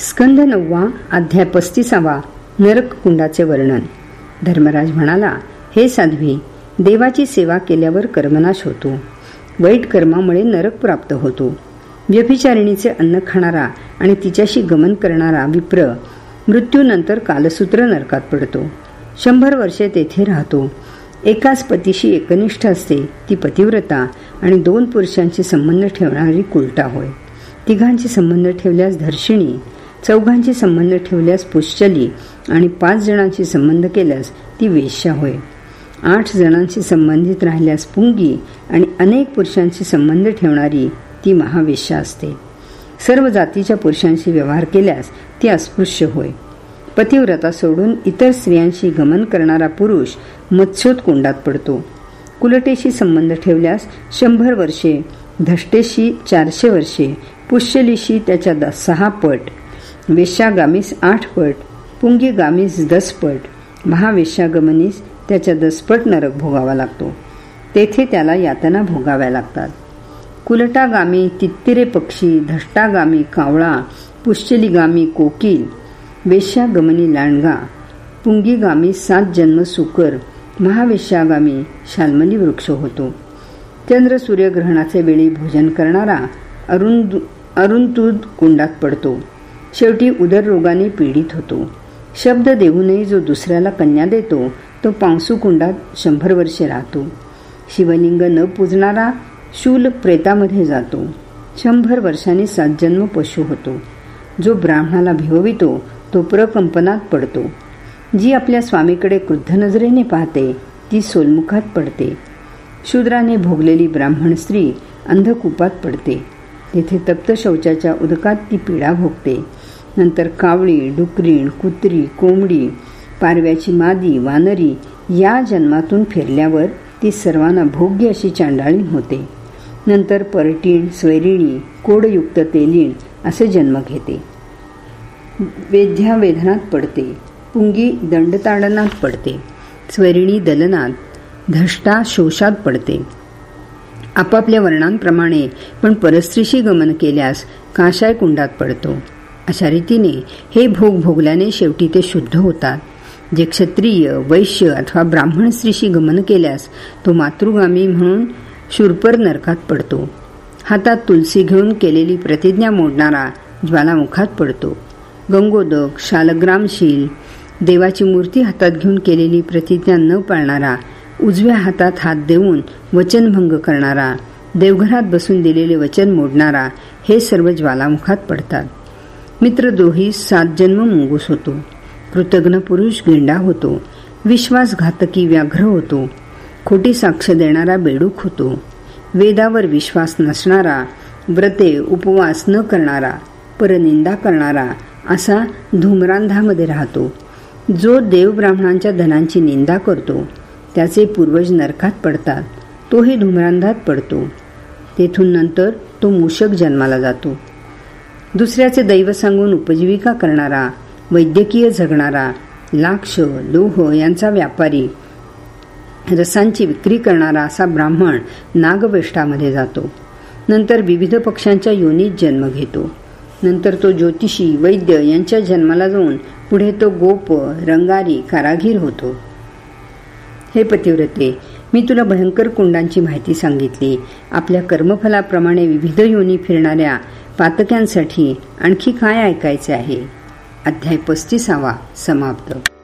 स्कंद नववा अध्याय पस्तीसावा नरक कुंडाचे वर्णन. धर्मराज म्हणाला हे साध्वी देवाची सेवा केल्यावर कर्मनाश होतो. वाईट कर्मामुळे नरक प्राप्त होतो. व्यभिचारिणीचे अन्न खाणारा आणि तिच्याशी गमन करणारा विप्र मृत्यूनंतर कालसूत्र नरकात पडतो. शंभर वर्षे तेथे राहतो. एकाच पतीशी एकनिष्ठ असते ती पतिव्रता आणि दोन पुरुषांचे संबंध ठेवणारी कुलटा होय. तिघांचे संबंध ठेवल्यास धर्षिणी चौघांचे संबंध ठेवल्यास पुश्चली आणि पाच जणांशी संबंध केल्यास ती वेश्या होय. आठ जणांशी संबंधित राहिल्यास पुंगी आणि अनेक पुरुषांशी संबंध ठेवणारी ती महावेश्या असते. सर्व जातीच्या पुरुषांशी व्यवहार केल्यास ती अस्पृश्य होय. पतिव्रता सोडून इतर स्त्रियांशी गमन करणारा पुरुष मत्स्योत कुंडात पडतो. कुलटेशी संबंध ठेवल्यास शंभर वर्षे धष्टेशी चारशे वर्षे पुष्यलीशी त्याच्या सहा पट वेश्यागामीस आठ पट पुंगी गामीस दस महावेश्यागमनीस त्याच्या दसपट नरक भोगावा लागतो. तेथे त्याला यातना भोगाव्या लागतात. कुलटागामी तित्तिरे पक्षी धष्टागामी कावळा पुश्चलीगामी कोकिल वेश्यागमनी लांडगा पुंगीगामी सात जन्म सुकर महावेश्यागामी शाल्मली वृक्ष होतो. चंद्र सूर्यग्रहणाचे वेळी भोजन करणारा अरुण अरुंतूद कुंडात पडतो. शेवटी उदररोगाने पीडित होतो. शब्द देऊनही जो दुसऱ्याला कन्या देतो तो पांसुकुंडात शंभर वर्षे राहतो. शिवलिंग न पूजणारा शूल प्रेतामध्ये जातो. शंभर वर्षांनी सात जन्म पशु होतो. जो ब्राह्मणाला भिववितो तो प्रकंपनात पडतो. जी आपल्या स्वामीकडे क्रुद्ध नजरेने पाहते ती सोलमुखात पडते. शूद्राने भोगलेली ब्राह्मण स्त्री अंधकूपात पडते. तेथे तप्त शौचाच्या उदकात ती पीडा भोगते. नंतर कावळी डुकरीण कुत्री कोंबडी पारव्याची मादी वानरी या जन्मातून फिरल्यावर ती सर्वांना भोग्य अशी चांडाळी होते. नंतर परटीण स्वैरिणी कोडयुक्त तेलीण असे जन्म घेते. वेध्या वेधनात पडते. पुंगी दंडताडनात पडते. स्वैरिणी दलनात धष्टा शोषात पडते. आपापल्या वर्णांप्रमाणे पण परस्त्रीशी गमन केल्यास काशाय कुंडात पडतो. अशा रीतीने हे भोग भोगल्याने शेवटी ते शुद्ध होतात. जे क्षत्रिय वैश्य अथवा ब्राह्मण स्त्रीशी गमन केल्यास तो मातृगामी म्हणून शूरपर नरकात पडतो. हातात तुलसी घेऊन केलेली प्रतिज्ञा मोडणारा ज्वालामुखात पडतो. गंगोदक शालग्रामशील देवाची मूर्ती हातात घेऊन केलेली प्रतिज्ञा न पाळणारा उजव्या हातात हात देऊन वचनभंग करणारा देवघरात बसून दिलेले वचन मोडणारा हे सर्व ज्वालामुखात पडतात. मित्र दोही सात जन्म मुंगूस होतो. कृतघ्न पुरुष गेंडा होतो. विश्वासघातकी व्याघ्र होतो. खोटी साक्ष देणारा बेडूक होतो. वेदावर विश्वास नसणारा व्रते उपवास न करणारा परनिंदा करणारा असा धूमरांधामध्ये राहतो. जो देवब्राह्मणांच्या धनांची निंदा करतो त्याचे पूर्वज नरकात पडतात. तोही धूमरांधात पडतो. तेथून नंतर तो मूषक जन्माला जातो. दुसऱ्याचे दैव सांगून उपजीविका करणारा वैद्यकीय जगणारा लाक्ष लोह यांचा व्यापारी रसांची विक्री करणारा असा ब्राह्मण नागवेष्टामध्ये जातो. नंतर विविध पक्षांच्या योनीत जन्म घेतो. नंतर तो ज्योतिषी वैद्य यांच्या जन्माला जाऊन पुढे तो गोप रंगारी कारागीर होतो. हे पतिव्रते. मी तुला भयंकर कुंडांची माहिती सांगितली. आपल्या कर्मफलाप्रमाणे विविध योनी फिरणाऱ्या पातक्यांसाठी आणखी काय ऐकायचे आहे? अध्याय पस्तीसावा समाप्त.